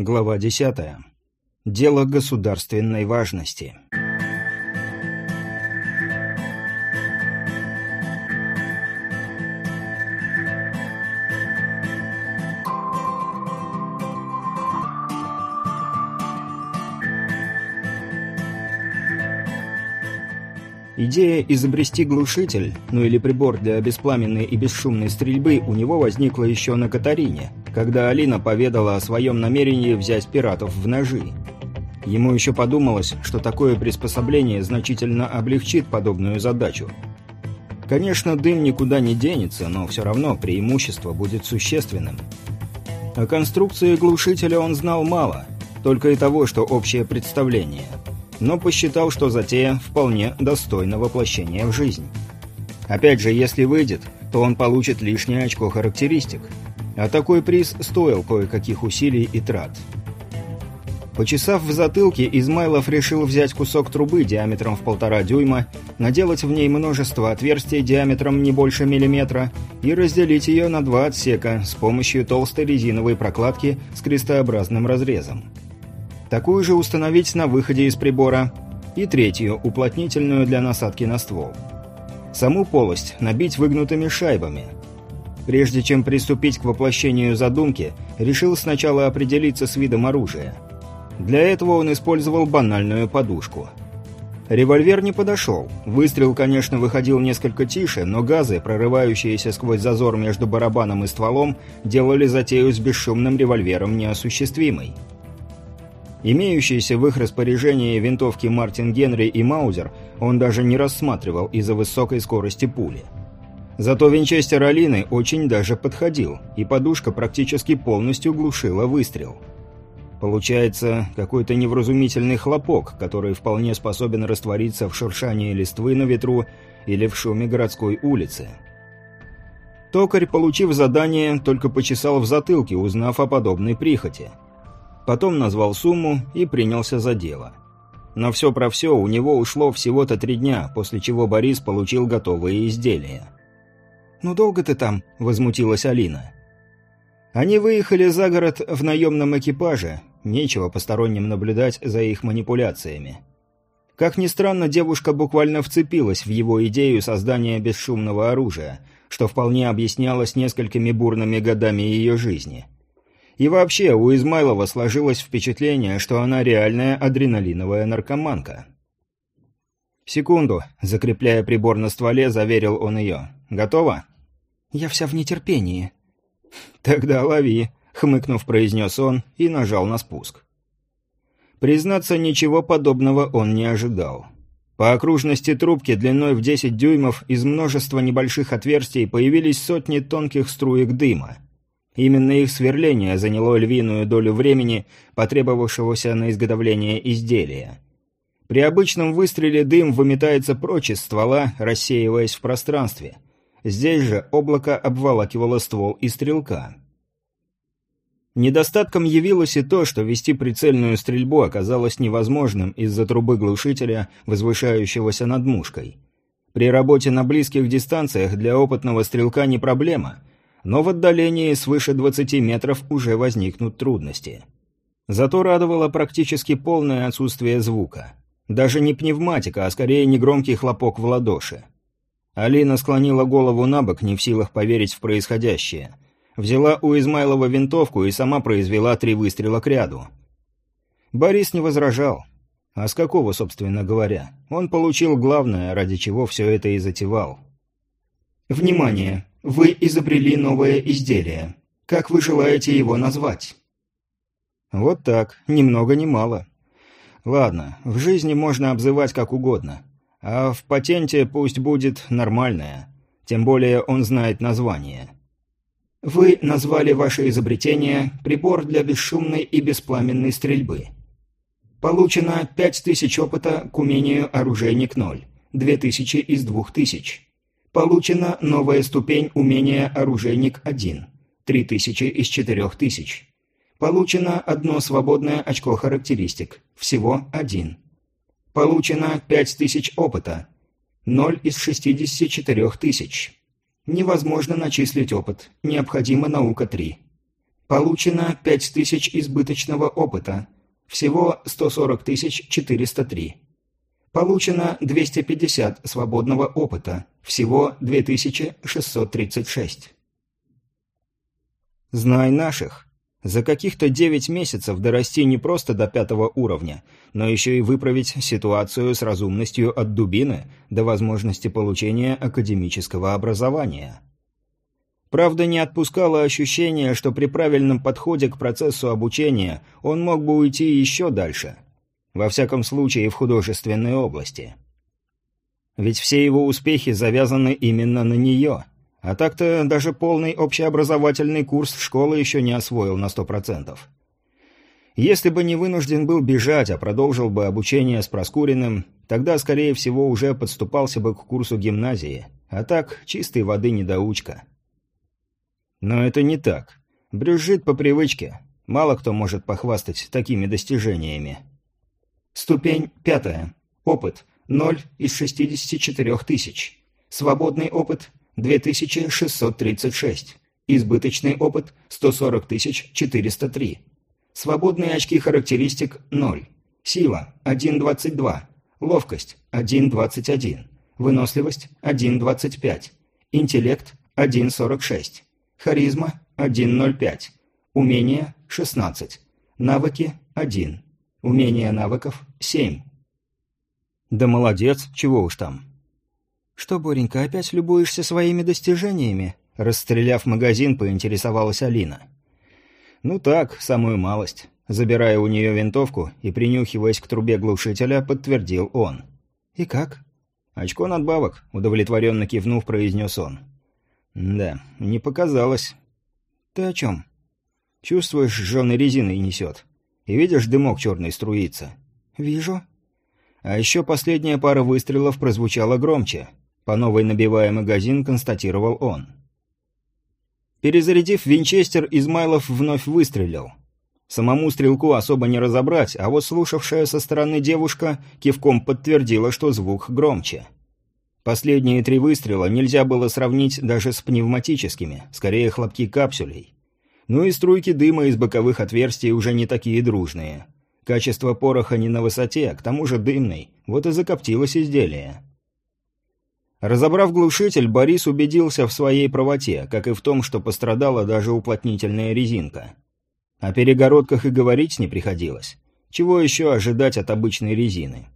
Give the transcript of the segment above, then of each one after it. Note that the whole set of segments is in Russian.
Глава 10. Дело государственной важности. Идея изобрести глушитель, ну или прибор для беспламенной и бесшумной стрельбы у него возникла еще на Катарине, когда Алина поведала о своем намерении взять пиратов в ножи. Ему еще подумалось, что такое приспособление значительно облегчит подобную задачу. Конечно, дым никуда не денется, но все равно преимущество будет существенным. О конструкции глушителя он знал мало, только и того, что общее представление – но посчитал, что затея вполне достойна воплощения в жизнь. Опять же, если выйдет, то он получит лишнее очко характеристик. А такой приз стоил кое-каких усилий и трат. Почесав в затылке, Измайлов решил взять кусок трубы диаметром в полтора дюйма, наделать в ней множество отверстий диаметром не больше миллиметра и разделить ее на два отсека с помощью толстой резиновой прокладки с крестообразным разрезом такую же установить на выходе из прибора, и третью, уплотнительную для насадки на ствол. Саму полость набить выгнутыми шайбами. Прежде чем приступить к воплощению задумки, решил сначала определиться с видом оружия. Для этого он использовал банальную подушку. Револьвер не подошел. Выстрел, конечно, выходил несколько тише, но газы, прорывающиеся сквозь зазор между барабаном и стволом, делали затею с бесшумным револьвером неосуществимой. Имеющиеся в их распоряжении винтовки Мартин Генри и Маузер он даже не рассматривал из-за высокой скорости пули. Зато винчестер Алины очень даже подходил, и подушка практически полностью глушила выстрел. Получается, какой-то невразумительный хлопок, который вполне способен раствориться в шуршании листвы на ветру или в шуме городской улицы. Токарь, получив задание, только почесал в затылке, узнав о подобной прихоти – Потом назвал сумму и принялся за дело. На все про все у него ушло всего-то три дня, после чего Борис получил готовые изделия. «Ну долго ты там?» – возмутилась Алина. Они выехали за город в наемном экипаже, нечего посторонним наблюдать за их манипуляциями. Как ни странно, девушка буквально вцепилась в его идею создания бесшумного оружия, что вполне объяснялось несколькими бурными годами ее жизни – и вообще, у Измайлова сложилось впечатление, что она реальная адреналиновая наркоманка. «Секунду», — закрепляя прибор на стволе, заверил он ее. «Готова?» «Я вся в нетерпении». «Тогда лови», — хмыкнув, произнес он и нажал на спуск. Признаться, ничего подобного он не ожидал. По окружности трубки длиной в 10 дюймов из множества небольших отверстий появились сотни тонких струек дыма. Именно их сверление заняло львиную долю времени, потребовавшегося на изготовление изделия. При обычном выстреле дым выметается прочь из ствола, рассеиваясь в пространстве. Здесь же облако обволакивало ствол и стрелка. Недостатком явилось и то, что вести прицельную стрельбу оказалось невозможным из-за трубы глушителя, возвышающегося над мушкой. При работе на близких дистанциях для опытного стрелка не проблема, но в отдалении свыше 20 метров уже возникнут трудности. Зато радовало практически полное отсутствие звука. Даже не пневматика, а скорее негромкий хлопок в ладоши. Алина склонила голову на бок, не в силах поверить в происходящее. Взяла у Измайлова винтовку и сама произвела три выстрела к ряду. Борис не возражал. А с какого, собственно говоря? Он получил главное, ради чего все это и затевал. «Внимание! Вы изобрели новое изделие. Как вы желаете его назвать? Вот так, ни много ни мало. Ладно, в жизни можно обзывать как угодно. А в патенте пусть будет нормальное. Тем более он знает название. Вы назвали ваше изобретение «Прибор для бесшумной и беспламенной стрельбы». Получено 5000 опыта к умению «Оружейник 0», 2000 из 2000. Получена новая ступень умения «Оружейник-1» – 3000 из 4000. Получено одно свободное очко характеристик, всего один. Получено 5000 опыта, 0 из 64 тысяч. Невозможно начислить опыт, необходима наука 3. Получено 5000 избыточного опыта. Всего 140 403. Получено 250 свободного опыта. Всего 2636. Знай наших. За каких-то девять месяцев дорасти не просто до пятого уровня, но еще и выправить ситуацию с разумностью от дубины до возможности получения академического образования. Правда, не отпускало ощущение, что при правильном подходе к процессу обучения он мог бы уйти еще дальше. Во всяком случае, в художественной области. Ведь все его успехи завязаны именно на нее – а так-то даже полный общеобразовательный курс школы еще не освоил на сто процентов. Если бы не вынужден был бежать, а продолжил бы обучение с Проскуриным, тогда, скорее всего, уже подступался бы к курсу гимназии. А так, чистой воды недоучка. Но это не так. Брюзжит по привычке. Мало кто может похвастать такими достижениями. Ступень пятая. Опыт. 0 из 64 тысяч. Свободный опыт 2636. Избыточный опыт 140 403. Свободные очки характеристик 0. Сила 1.22. Ловкость 1.21. Выносливость 1.25. Интеллект 1.46. Харизма 1.05. Умение 16. Навыки 1. Умение навыков 7. Да молодец, чего уж там. «Что, Боренька, опять любуешься своими достижениями?» Расстреляв магазин, поинтересовалась Алина. «Ну так, самую малость». Забирая у нее винтовку и принюхиваясь к трубе глушителя, подтвердил он. «И как?» «Очко надбавок», — удовлетворенно кивнув, произнес он. «Да, не показалось». «Ты о чем?» «Чувствуешь, жженой резиной несет. И видишь, дымок черный струится». «Вижу». А еще последняя пара выстрелов прозвучала громче. По новой набивая магазин, констатировал он. Перезарядив винчестер, Измайлов вновь выстрелил. Самому стрелку особо не разобрать, а вот слушавшая со стороны девушка кивком подтвердила, что звук громче. Последние три выстрела нельзя было сравнить даже с пневматическими, скорее хлопки капсулей. Ну и струйки дыма из боковых отверстий уже не такие дружные. Качество пороха не на высоте, к тому же дымный, вот и закоптилось изделие. Разобрав глушитель, Борис убедился в своей правоте, как и в том, что пострадала даже уплотнительная резинка. О перегородках и говорить не приходилось. Чего еще ожидать от обычной резины?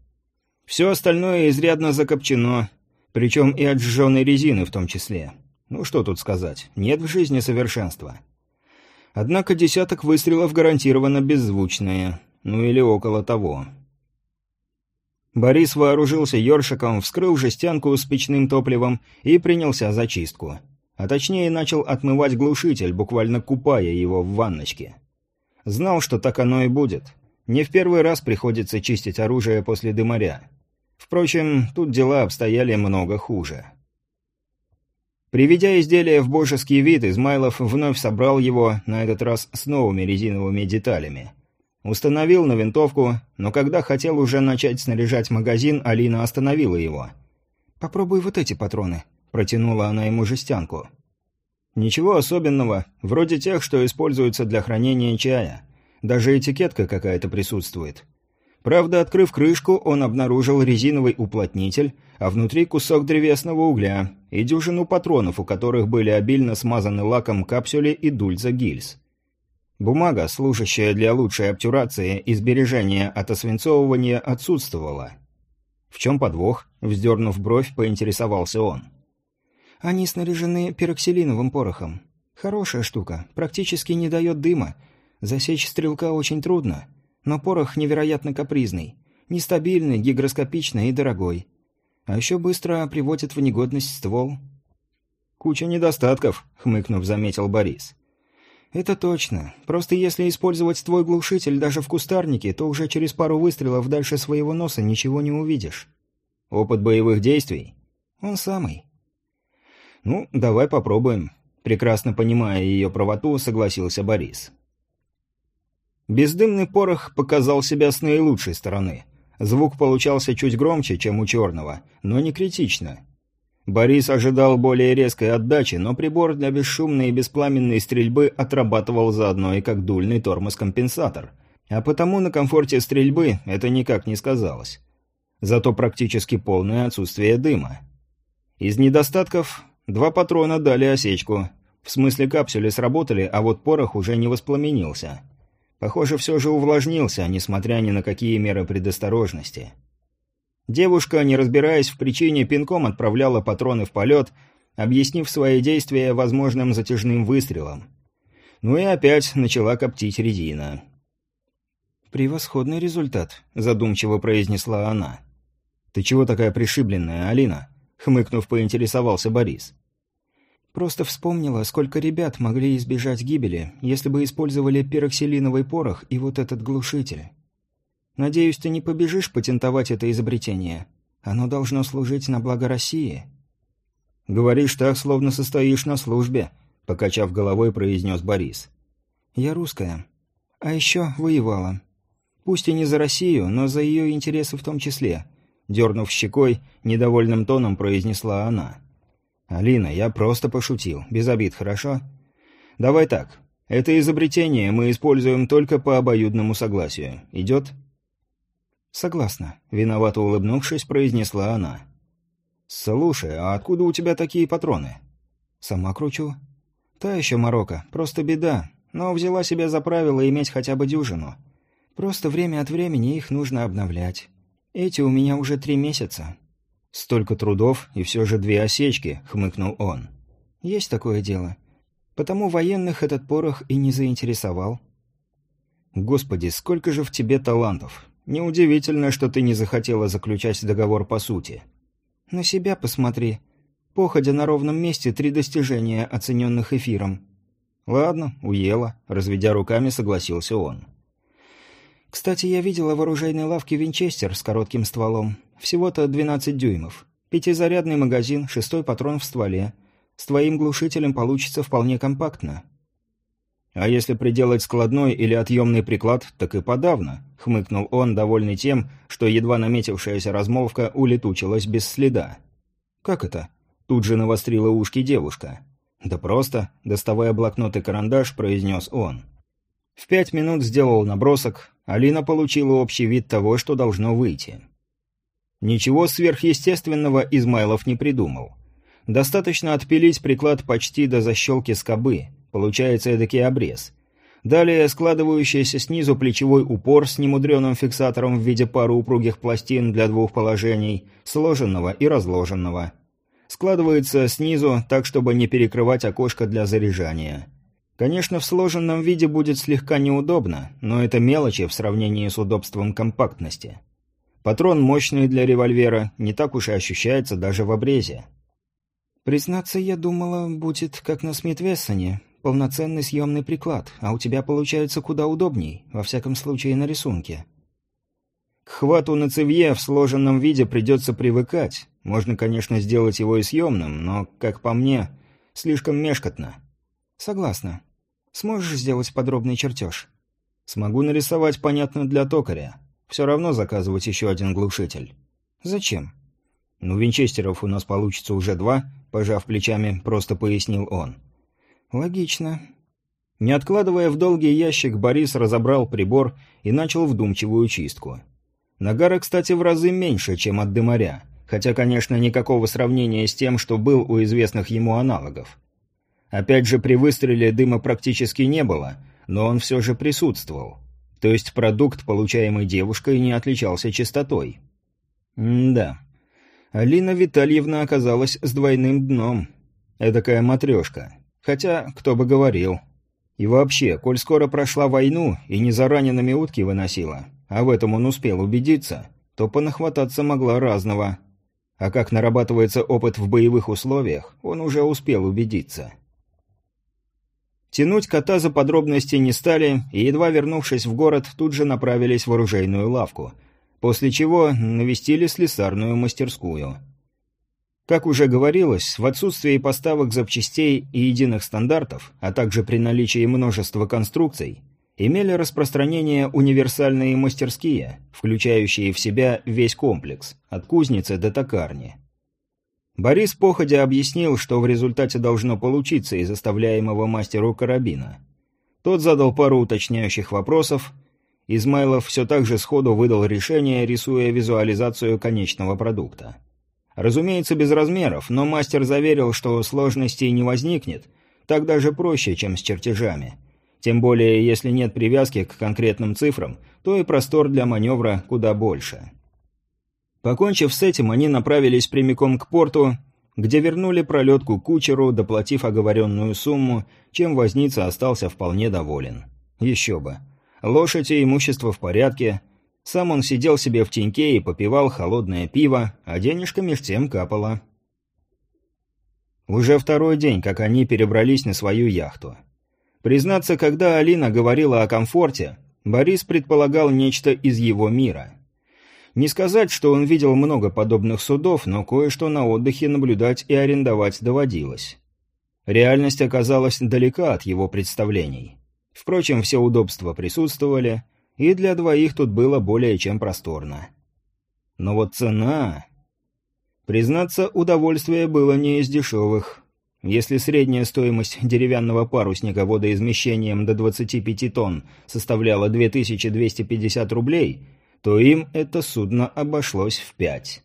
Все остальное изрядно закопчено, причем и от сжженной резины в том числе. Ну что тут сказать, нет в жизни совершенства. Однако десяток выстрелов гарантированно беззвучные, ну или около того. Борис вооружился ёршиком, вскрыл жестянку с печным топливом и принялся за чистку. А точнее начал отмывать глушитель, буквально купая его в ванночке. Знал, что так оно и будет. Не в первый раз приходится чистить оружие после дымаря. Впрочем, тут дела обстояли много хуже. Приведя изделие в божеский вид, Измайлов вновь собрал его, на этот раз с новыми резиновыми деталями. Установил на винтовку, но когда хотел уже начать снаряжать магазин, Алина остановила его. «Попробуй вот эти патроны», — протянула она ему жестянку. «Ничего особенного, вроде тех, что используются для хранения чая. Даже этикетка какая-то присутствует. Правда, открыв крышку, он обнаружил резиновый уплотнитель, а внутри кусок древесного угля и дюжину патронов, у которых были обильно смазаны лаком капсули и дульза гильз. Бумага, служащая для лучшей обтюрации и сбережения от освинцовывания, отсутствовала. В чем подвох? Вздернув бровь, поинтересовался он. Они снаряжены пероксилиновым порохом. Хорошая штука, практически не дает дыма. Засечь стрелка очень трудно, но порох невероятно капризный, нестабильный, гигроскопичный и дорогой. А еще быстро приводит в негодность ствол. «Куча недостатков», — хмыкнув, заметил Борис. «Это точно. Просто если использовать твой глушитель даже в кустарнике, то уже через пару выстрелов дальше своего носа ничего не увидишь». «Опыт боевых действий?» «Он самый». «Ну, давай попробуем». Прекрасно понимая ее правоту, согласился Борис. Бездымный порох показал себя с наилучшей стороны. Звук получался чуть громче, чем у черного, но не критично. Борис ожидал более резкой отдачи, но прибор для бесшумной и беспламенной стрельбы отрабатывал заодно и как дульный тормоз-компенсатор. А потому на комфорте стрельбы это никак не сказалось. Зато практически полное отсутствие дыма. Из недостатков два патрона дали осечку. В смысле капсули сработали, а вот порох уже не воспламенился. Похоже, все же увлажнился, несмотря ни на какие меры предосторожности. Девушка, не разбираясь в причине, пинком отправляла патроны в полет, объяснив свои действия возможным затяжным выстрелом. Ну и опять начала коптить резина. «Превосходный результат», — задумчиво произнесла она. «Ты чего такая пришибленная, Алина?» — хмыкнув, поинтересовался Борис. «Просто вспомнила, сколько ребят могли избежать гибели, если бы использовали пероксилиновый порох и вот этот глушитель». Надеюсь, ты не побежишь патентовать это изобретение. Оно должно служить на благо России». «Говоришь так, словно состоишь на службе», — покачав головой, произнес Борис. «Я русская. А еще воевала. Пусть и не за Россию, но за ее интересы в том числе», — дернув щекой, недовольным тоном произнесла она. «Алина, я просто пошутил. Без обид, хорошо? Давай так. Это изобретение мы используем только по обоюдному согласию. Идет?» «Согласна», — виновато улыбнувшись, произнесла она. «Слушай, а откуда у тебя такие патроны?» «Сама кручу». «Та еще Марокко, просто беда, но взяла себе за правило иметь хотя бы дюжину. Просто время от времени их нужно обновлять. Эти у меня уже три месяца». «Столько трудов и все же две осечки», — хмыкнул он. «Есть такое дело. Потому военных этот порох и не заинтересовал». «Господи, сколько же в тебе талантов! Неудивительно, что ты не захотела заключать договор по сути. На себя посмотри. Походя на ровном месте три достижения, оцененных эфиром. Ладно, уела, разведя руками, согласился он. Кстати, я видела в оружейной лавке Винчестер с коротким стволом. Всего-то 12 дюймов. Пятизарядный магазин, шестой патрон в стволе. С твоим глушителем получится вполне компактно. «А если приделать складной или отъемный приклад, так и подавно», — хмыкнул он, довольный тем, что едва наметившаяся размолвка улетучилась без следа. «Как это?» — тут же навострила ушки девушка. «Да просто», — доставая блокнот и карандаш, произнес он. В пять минут сделал набросок, Алина получила общий вид того, что должно выйти. Ничего сверхъестественного Измайлов не придумал. Достаточно отпилить приклад почти до защелки скобы — Получается эдакий обрез. Далее складывающийся снизу плечевой упор с немудреным фиксатором в виде пары упругих пластин для двух положений, сложенного и разложенного. Складывается снизу так, чтобы не перекрывать окошко для заряжания. Конечно, в сложенном виде будет слегка неудобно, но это мелочи в сравнении с удобством компактности. Патрон мощный для револьвера, не так уж и ощущается даже в обрезе. «Признаться, я думала, будет как на Смит-Вессоне, полноценный съемный приклад, а у тебя получается куда удобней, во всяком случае на рисунке. К хвату на цевье в сложенном виде придется привыкать. Можно, конечно, сделать его и съемным, но, как по мне, слишком мешкотно. Согласна. Сможешь сделать подробный чертеж? Смогу нарисовать, понятно, для токаря. Все равно заказывать еще один глушитель. Зачем? Ну, винчестеров у нас получится уже два, пожав плечами, просто пояснил он. «Логично». Не откладывая в долгий ящик, Борис разобрал прибор и начал вдумчивую чистку. Нагара, кстати, в разы меньше, чем от дымаря, хотя, конечно, никакого сравнения с тем, что был у известных ему аналогов. Опять же, при выстреле дыма практически не было, но он все же присутствовал. То есть продукт, получаемый девушкой, не отличался чистотой. М да. Алина Витальевна оказалась с двойным дном. Эдакая матрешка. Хотя, кто бы говорил. И вообще, коль скоро прошла войну и не за ранеными утки выносила, а в этом он успел убедиться, то понахвататься могла разного. А как нарабатывается опыт в боевых условиях, он уже успел убедиться. Тянуть кота за подробности не стали, и, едва вернувшись в город, тут же направились в оружейную лавку, после чего навестили слесарную мастерскую – как уже говорилось, в отсутствии поставок запчастей и единых стандартов, а также при наличии множества конструкций, имели распространение универсальные мастерские, включающие в себя весь комплекс, от кузницы до токарни. Борис походя объяснил, что в результате должно получиться из оставляемого мастеру карабина. Тот задал пару уточняющих вопросов. Измайлов все так же сходу выдал решение, рисуя визуализацию конечного продукта. Разумеется, без размеров, но мастер заверил, что сложностей не возникнет, так даже проще, чем с чертежами. Тем более, если нет привязки к конкретным цифрам, то и простор для маневра куда больше. Покончив с этим, они направились прямиком к порту, где вернули пролетку кучеру, доплатив оговоренную сумму, чем возница остался вполне доволен. Еще бы. Лошадь и имущество в порядке. Сам он сидел себе в теньке и попивал холодное пиво, а денежка меж тем капала. Уже второй день, как они перебрались на свою яхту. Признаться, когда Алина говорила о комфорте, Борис предполагал нечто из его мира – не сказать, что он видел много подобных судов, но кое-что на отдыхе наблюдать и арендовать доводилось. Реальность оказалась далека от его представлений. Впрочем, все удобства присутствовали, и для двоих тут было более чем просторно. Но вот цена... Признаться, удовольствие было не из дешевых. Если средняя стоимость деревянного парусника водоизмещением до 25 тонн составляла 2250 рублей, то им это судно обошлось в пять.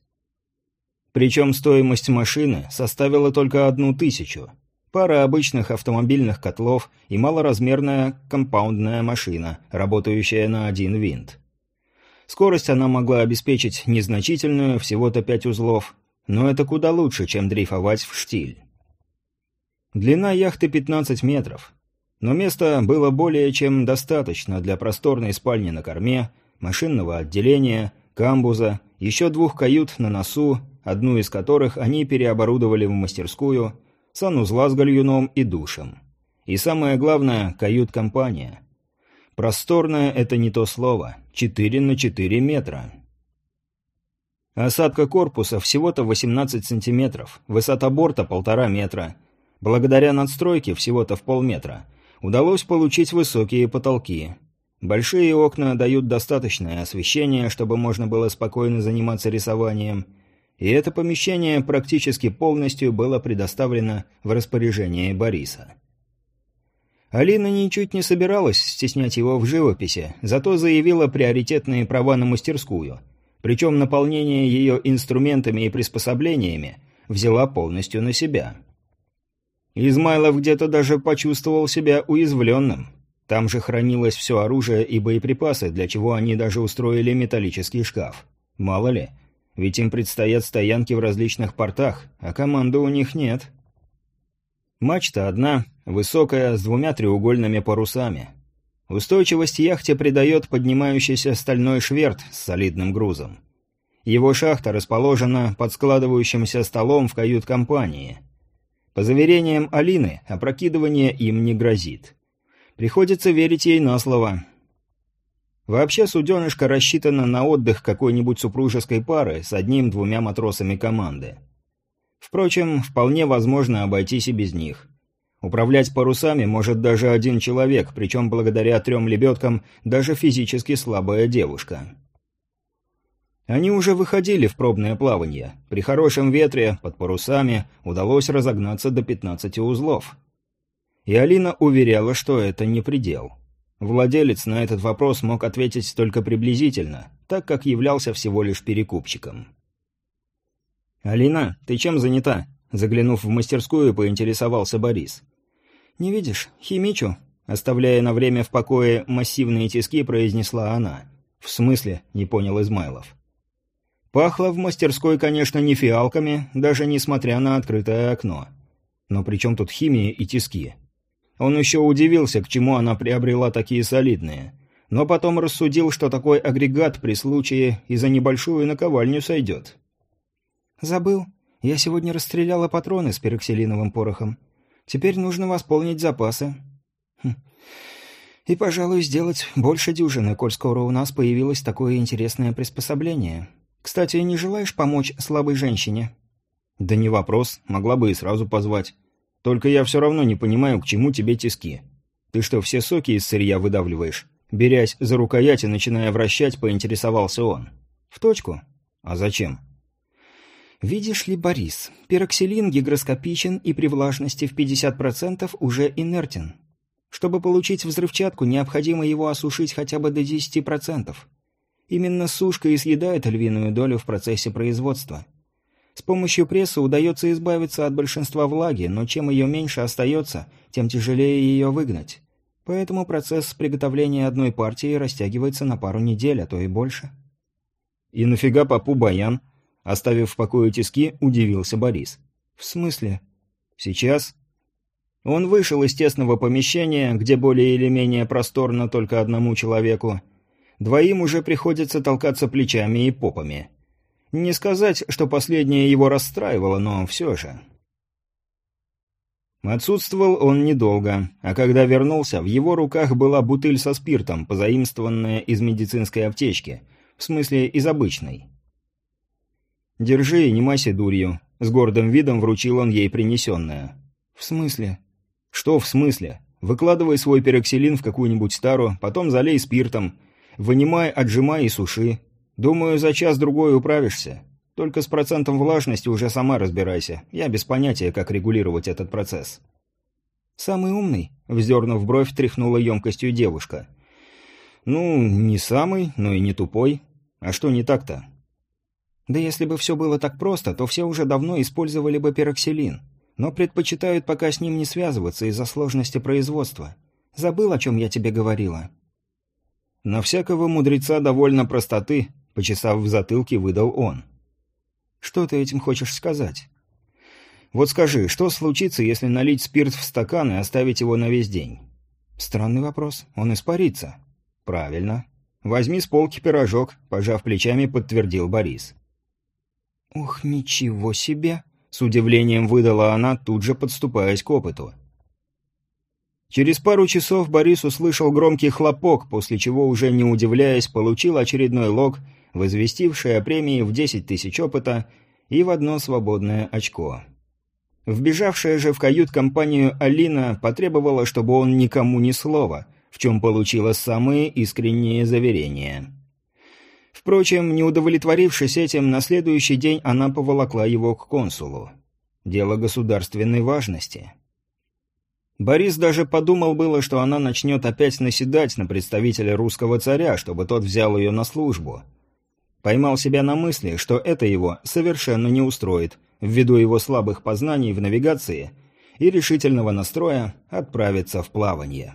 Причем стоимость машины составила только одну тысячу. Пара обычных автомобильных котлов и малоразмерная компаундная машина, работающая на один винт. Скорость она могла обеспечить незначительную, всего-то пять узлов, но это куда лучше, чем дрейфовать в штиль. Длина яхты 15 метров, но места было более чем достаточно для просторной спальни на корме, машинного отделения, камбуза, еще двух кают на носу, одну из которых они переоборудовали в мастерскую, санузла с гальюном и душем. И самое главное – кают-компания. Просторная – это не то слово. 4 на 4 метра. Осадка корпуса всего-то 18 сантиметров, высота борта – полтора метра. Благодаря надстройке всего-то в полметра удалось получить высокие потолки – Большие окна дают достаточное освещение, чтобы можно было спокойно заниматься рисованием, и это помещение практически полностью было предоставлено в распоряжение Бориса. Алина ничуть не собиралась стеснять его в живописи, зато заявила приоритетные права на мастерскую, причем наполнение ее инструментами и приспособлениями взяла полностью на себя. Измайлов где-то даже почувствовал себя уязвленным – там же хранилось все оружие и боеприпасы, для чего они даже устроили металлический шкаф. Мало ли, ведь им предстоят стоянки в различных портах, а команды у них нет. Мачта одна, высокая, с двумя треугольными парусами. Устойчивость яхте придает поднимающийся стальной шверт с солидным грузом. Его шахта расположена под складывающимся столом в кают-компании. По заверениям Алины, опрокидывание им не грозит. Приходится верить ей на слово. Вообще суденышко рассчитано на отдых какой-нибудь супружеской пары с одним-двумя матросами команды. Впрочем, вполне возможно обойтись и без них. Управлять парусами может даже один человек, причем благодаря трем лебедкам даже физически слабая девушка. Они уже выходили в пробное плавание. При хорошем ветре, под парусами, удалось разогнаться до 15 узлов. И Алина уверяла, что это не предел. Владелец на этот вопрос мог ответить только приблизительно, так как являлся всего лишь перекупщиком. «Алина, ты чем занята?» Заглянув в мастерскую, поинтересовался Борис. «Не видишь? Химичу?» Оставляя на время в покое массивные тиски, произнесла она. «В смысле?» — не понял Измайлов. Пахло в мастерской, конечно, не фиалками, даже несмотря на открытое окно. Но при чем тут химия и тиски? Он еще удивился, к чему она приобрела такие солидные. Но потом рассудил, что такой агрегат при случае и за небольшую наковальню сойдет. «Забыл. Я сегодня расстреляла патроны с пероксилиновым порохом. Теперь нужно восполнить запасы. Хм. И, пожалуй, сделать больше дюжины, коль скоро у нас появилось такое интересное приспособление. Кстати, не желаешь помочь слабой женщине?» «Да не вопрос. Могла бы и сразу позвать. Только я все равно не понимаю, к чему тебе тиски. Ты что, все соки из сырья выдавливаешь?» Берясь за рукоять и начиная вращать, поинтересовался он. «В точку. А зачем?» Видишь ли, Борис, пироксилин гигроскопичен и при влажности в 50% уже инертен. Чтобы получить взрывчатку, необходимо его осушить хотя бы до 10%. Именно сушка и съедает львиную долю в процессе производства. С помощью пресса удается избавиться от большинства влаги, но чем ее меньше остается, тем тяжелее ее выгнать. Поэтому процесс приготовления одной партии растягивается на пару недель, а то и больше. «И нафига попу баян?» Оставив в покое тиски, удивился Борис. «В смысле?» «Сейчас». Он вышел из тесного помещения, где более или менее просторно только одному человеку. Двоим уже приходится толкаться плечами и попами. Не сказать, что последнее его расстраивало, но все же. Отсутствовал он недолго, а когда вернулся, в его руках была бутыль со спиртом, позаимствованная из медицинской аптечки, в смысле из обычной. «Держи, не майся дурью», — с гордым видом вручил он ей принесенное. «В смысле?» «Что в смысле? Выкладывай свой пероксилин в какую-нибудь тару, потом залей спиртом, вынимай, отжимай и суши. Думаю, за час-другой управишься. Только с процентом влажности уже сама разбирайся. Я без понятия, как регулировать этот процесс». «Самый умный?» — вздернув бровь, тряхнула емкостью девушка. «Ну, не самый, но и не тупой. А что не так-то?» Да если бы все было так просто, то все уже давно использовали бы пероксилин. Но предпочитают пока с ним не связываться из-за сложности производства. Забыл, о чем я тебе говорила?» «На всякого мудреца довольно простоты», — почесав в затылке, выдал он. «Что ты этим хочешь сказать?» «Вот скажи, что случится, если налить спирт в стакан и оставить его на весь день?» «Странный вопрос. Он испарится». «Правильно. Возьми с полки пирожок», — пожав плечами, подтвердил Борис. «Ух, ничего себе!» — с удивлением выдала она, тут же подступаясь к опыту. Через пару часов Борис услышал громкий хлопок, после чего, уже не удивляясь, получил очередной лог, возвестивший о премии в 10 тысяч опыта и в одно свободное очко. Вбежавшая же в кают-компанию Алина потребовала, чтобы он никому ни слова, в чем получила самые искренние заверения. Впрочем, не удовлетворившись этим, на следующий день она поволокла его к консулу. Дело государственной важности. Борис даже подумал было, что она начнет опять наседать на представителя русского царя, чтобы тот взял ее на службу. Поймал себя на мысли, что это его совершенно не устроит, ввиду его слабых познаний в навигации и решительного настроя отправиться в плавание.